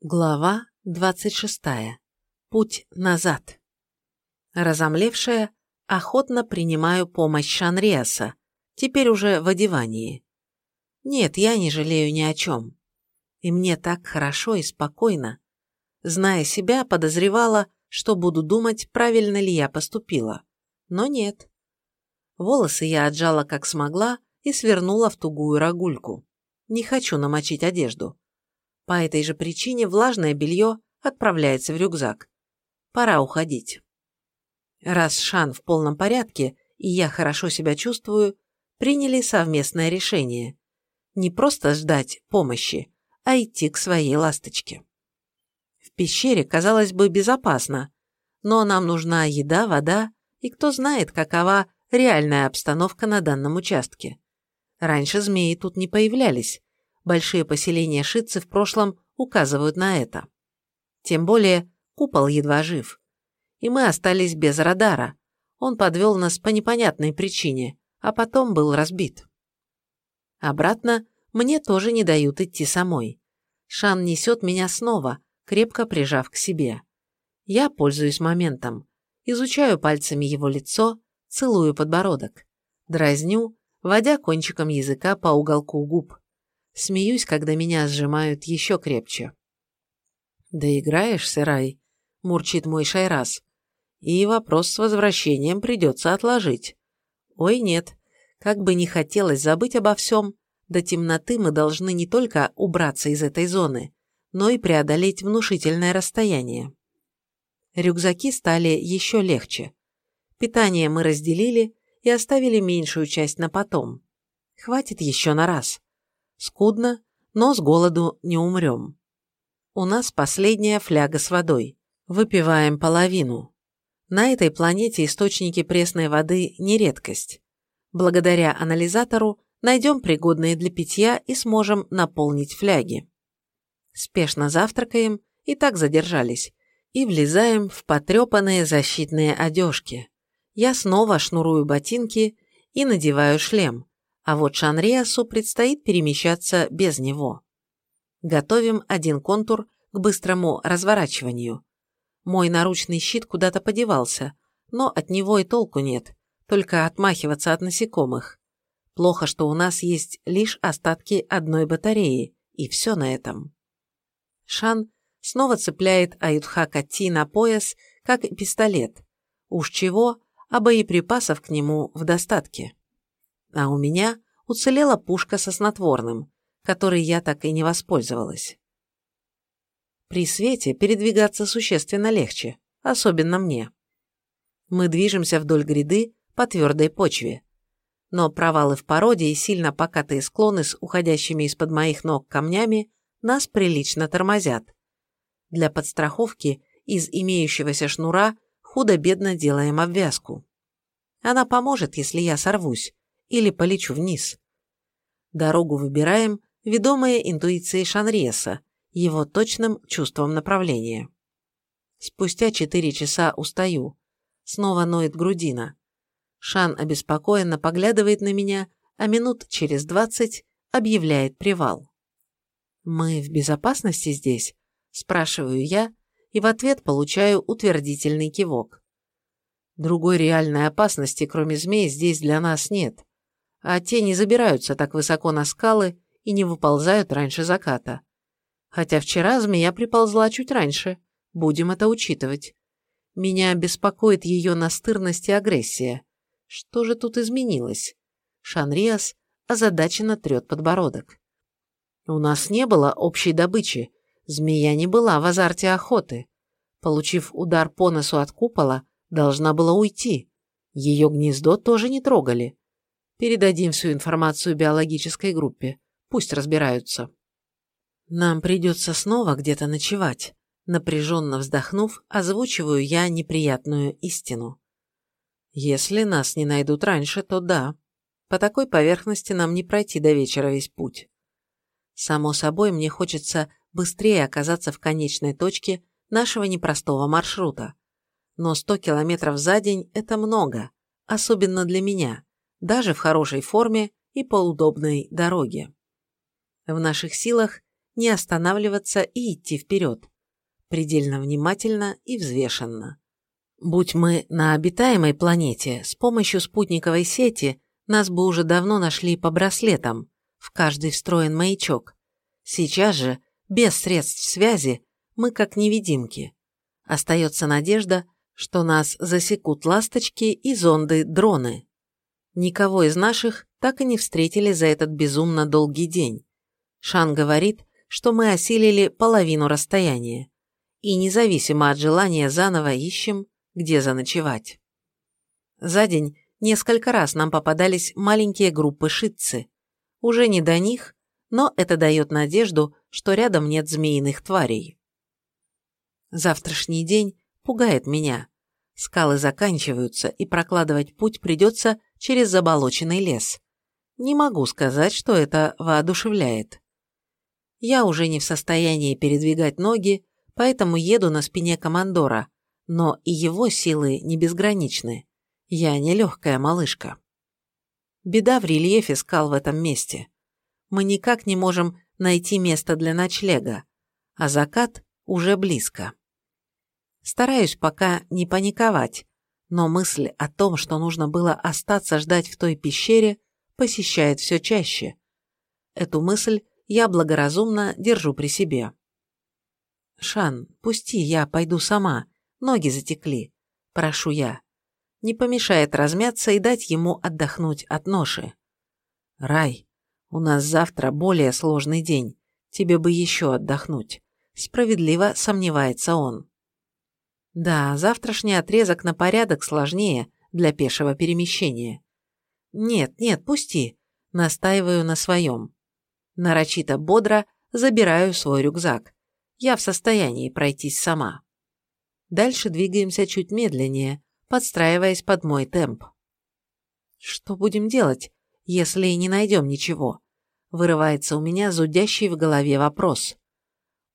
Глава 26. Путь назад. Разомлевшая, охотно принимаю помощь Шанриаса, теперь уже в одевании. Нет, я не жалею ни о чем. И мне так хорошо и спокойно. Зная себя, подозревала, что буду думать, правильно ли я поступила. Но нет. Волосы я отжала как смогла и свернула в тугую рогульку. Не хочу намочить одежду. По этой же причине влажное белье отправляется в рюкзак. Пора уходить. Раз Шан в полном порядке, и я хорошо себя чувствую, приняли совместное решение. Не просто ждать помощи, а идти к своей ласточке. В пещере, казалось бы, безопасно, но нам нужна еда, вода, и кто знает, какова реальная обстановка на данном участке. Раньше змеи тут не появлялись, Большие поселения шитцы в прошлом указывают на это. Тем более купол едва жив. И мы остались без радара. Он подвел нас по непонятной причине, а потом был разбит. Обратно мне тоже не дают идти самой. Шан несет меня снова, крепко прижав к себе. Я пользуюсь моментом. Изучаю пальцами его лицо, целую подбородок. Дразню, водя кончиком языка по уголку губ. Смеюсь, когда меня сжимают еще крепче. «Доиграешься, Рай?» – мурчит мой Шайрас. «И вопрос с возвращением придется отложить. Ой, нет, как бы не хотелось забыть обо всем, до темноты мы должны не только убраться из этой зоны, но и преодолеть внушительное расстояние. Рюкзаки стали еще легче. Питание мы разделили и оставили меньшую часть на потом. Хватит еще на раз. Скудно, но с голоду не умрем. У нас последняя фляга с водой. Выпиваем половину. На этой планете источники пресной воды не редкость. Благодаря анализатору найдем пригодные для питья и сможем наполнить фляги. Спешно завтракаем, и так задержались, и влезаем в потрепанные защитные одежки. Я снова шнурую ботинки и надеваю шлем, а вот Шанриасу предстоит перемещаться без него. Готовим один контур к быстрому разворачиванию. Мой наручный щит куда-то подевался, но от него и толку нет, только отмахиваться от насекомых. Плохо, что у нас есть лишь остатки одной батареи, и все на этом. Шан снова цепляет Аютхака Ти на пояс, как пистолет. Уж чего, а боеприпасов к нему в достатке а у меня уцелела пушка со снотворным, которой я так и не воспользовалась. При свете передвигаться существенно легче, особенно мне. Мы движемся вдоль гряды по твердой почве. Но провалы в породе и сильно покатые склоны с уходящими из-под моих ног камнями нас прилично тормозят. Для подстраховки из имеющегося шнура худо-бедно делаем обвязку. Она поможет, если я сорвусь, или полечу вниз. Дорогу выбираем, ведомые интуицией Шанриеса, его точным чувством направления. Спустя четыре часа устаю. Снова ноет грудина. Шан обеспокоенно поглядывает на меня, а минут через двадцать объявляет привал. «Мы в безопасности здесь?» – спрашиваю я, и в ответ получаю утвердительный кивок. Другой реальной опасности, кроме змей, здесь для нас нет а те не забираются так высоко на скалы и не выползают раньше заката. Хотя вчера змея приползла чуть раньше, будем это учитывать. Меня беспокоит ее настырность и агрессия. Что же тут изменилось? Шанриас озадаченно трет подбородок. У нас не было общей добычи, змея не была в азарте охоты. Получив удар по носу от купола, должна была уйти. Ее гнездо тоже не трогали. Передадим всю информацию биологической группе. Пусть разбираются. Нам придется снова где-то ночевать. Напряженно вздохнув, озвучиваю я неприятную истину. Если нас не найдут раньше, то да. По такой поверхности нам не пройти до вечера весь путь. Само собой, мне хочется быстрее оказаться в конечной точке нашего непростого маршрута. Но 100 километров за день – это много, особенно для меня даже в хорошей форме и по удобной дороге. В наших силах не останавливаться и идти вперед. Предельно внимательно и взвешенно. Будь мы на обитаемой планете, с помощью спутниковой сети нас бы уже давно нашли по браслетам, в каждый встроен маячок. Сейчас же, без средств связи, мы как невидимки. Остается надежда, что нас засекут ласточки и зонды-дроны. Никого из наших так и не встретили за этот безумно долгий день. Шан говорит, что мы осилили половину расстояния. И независимо от желания заново ищем, где заночевать. За день несколько раз нам попадались маленькие группы шитцы. Уже не до них, но это дает надежду, что рядом нет змеиных тварей. Завтрашний день пугает меня. Скалы заканчиваются, и прокладывать путь придется через заболоченный лес. Не могу сказать, что это воодушевляет. Я уже не в состоянии передвигать ноги, поэтому еду на спине командора, но и его силы не безграничны. Я не легкая малышка. Беда в рельефе скал в этом месте. Мы никак не можем найти место для ночлега, а закат уже близко. Стараюсь пока не паниковать, но мысль о том, что нужно было остаться ждать в той пещере, посещает все чаще. Эту мысль я благоразумно держу при себе. «Шан, пусти, я пойду сама. Ноги затекли. Прошу я. Не помешает размяться и дать ему отдохнуть от ноши. Рай, у нас завтра более сложный день. Тебе бы еще отдохнуть. Справедливо сомневается он. Да, завтрашний отрезок на порядок сложнее для пешего перемещения. Нет, нет, пусти. Настаиваю на своем. Нарочито бодро забираю свой рюкзак. Я в состоянии пройтись сама. Дальше двигаемся чуть медленнее, подстраиваясь под мой темп. Что будем делать, если не найдем ничего? Вырывается у меня зудящий в голове вопрос.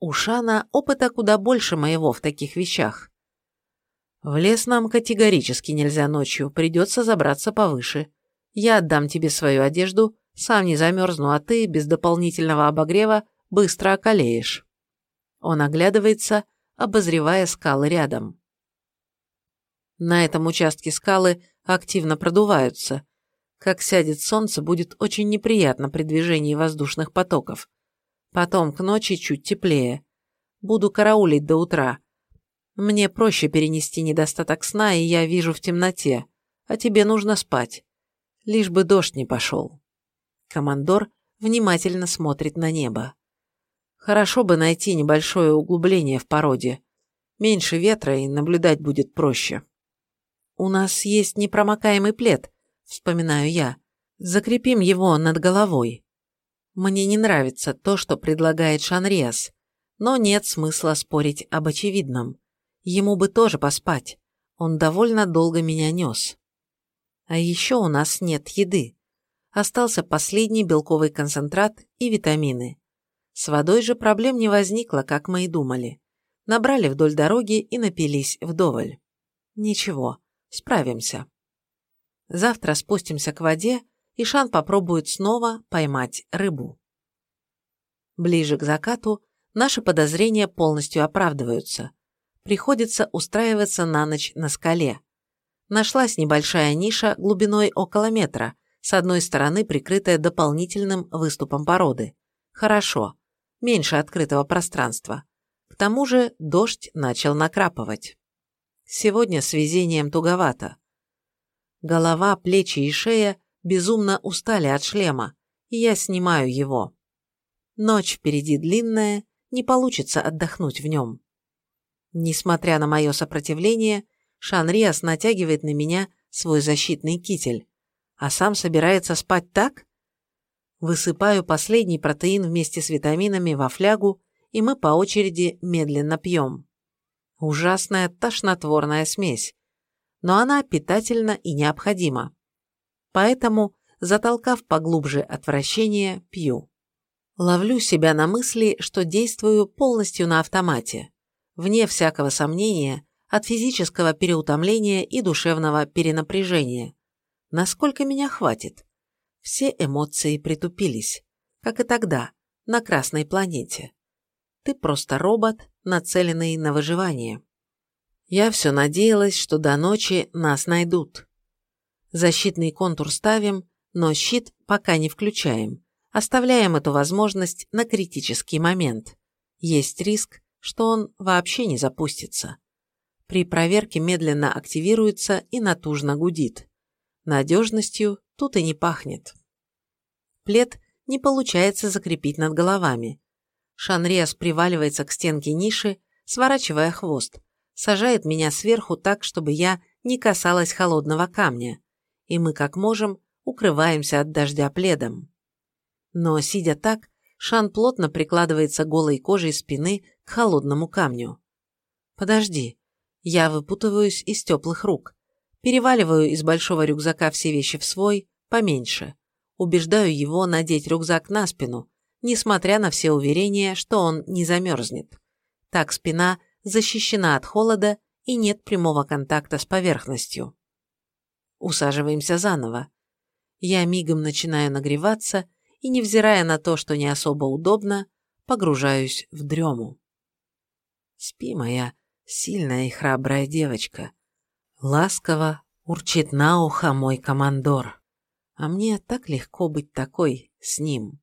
У Шана опыта куда больше моего в таких вещах. В лес нам категорически нельзя ночью, придется забраться повыше. Я отдам тебе свою одежду, сам не замерзну, а ты, без дополнительного обогрева, быстро околеешь. Он оглядывается, обозревая скалы рядом. На этом участке скалы активно продуваются. Как сядет солнце, будет очень неприятно при движении воздушных потоков. Потом к ночи чуть теплее. Буду караулить до утра, мне проще перенести недостаток сна, и я вижу в темноте, а тебе нужно спать. Лишь бы дождь не пошел. Командор внимательно смотрит на небо. Хорошо бы найти небольшое углубление в породе. Меньше ветра и наблюдать будет проще. У нас есть непромокаемый плед, вспоминаю я. Закрепим его над головой. Мне не нравится то, что предлагает Шанриас, но нет смысла спорить об очевидном. Ему бы тоже поспать. Он довольно долго меня нес. А еще у нас нет еды. Остался последний белковый концентрат и витамины. С водой же проблем не возникло, как мы и думали. Набрали вдоль дороги и напились вдоволь. Ничего, справимся. Завтра спустимся к воде, и Шан попробует снова поймать рыбу. Ближе к закату наши подозрения полностью оправдываются приходится устраиваться на ночь на скале. Нашлась небольшая ниша глубиной около метра, с одной стороны прикрытая дополнительным выступом породы. Хорошо, меньше открытого пространства. К тому же дождь начал накрапывать. Сегодня с везением туговато. Голова, плечи и шея безумно устали от шлема, и я снимаю его. Ночь впереди длинная, не получится отдохнуть в нем. Несмотря на мое сопротивление, Шанриас натягивает на меня свой защитный китель, а сам собирается спать так? Высыпаю последний протеин вместе с витаминами во флягу, и мы по очереди медленно пьем. Ужасная тошнотворная смесь, но она питательна и необходима. Поэтому, затолкав поглубже отвращение, пью. Ловлю себя на мысли, что действую полностью на автомате вне всякого сомнения, от физического переутомления и душевного перенапряжения. Насколько меня хватит? Все эмоции притупились, как и тогда, на Красной планете. Ты просто робот, нацеленный на выживание. Я все надеялась, что до ночи нас найдут. Защитный контур ставим, но щит пока не включаем. Оставляем эту возможность на критический момент. Есть риск, что он вообще не запустится. При проверке медленно активируется и натужно гудит. Надежностью тут и не пахнет. Плед не получается закрепить над головами. Шанриас приваливается к стенке ниши, сворачивая хвост, сажает меня сверху так, чтобы я не касалась холодного камня, и мы как можем укрываемся от дождя пледом. Но, сидя так, Шан плотно прикладывается голой кожей спины к холодному камню. «Подожди», я выпутываюсь из теплых рук. Переваливаю из большого рюкзака все вещи в свой, поменьше. Убеждаю его надеть рюкзак на спину, несмотря на все уверения, что он не замерзнет. Так спина защищена от холода и нет прямого контакта с поверхностью. Усаживаемся заново. Я мигом начинаю нагреваться и, невзирая на то, что не особо удобно, погружаюсь в дрему. Спи, моя сильная и храбрая девочка. Ласково урчит на ухо мой командор. А мне так легко быть такой с ним.